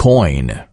coin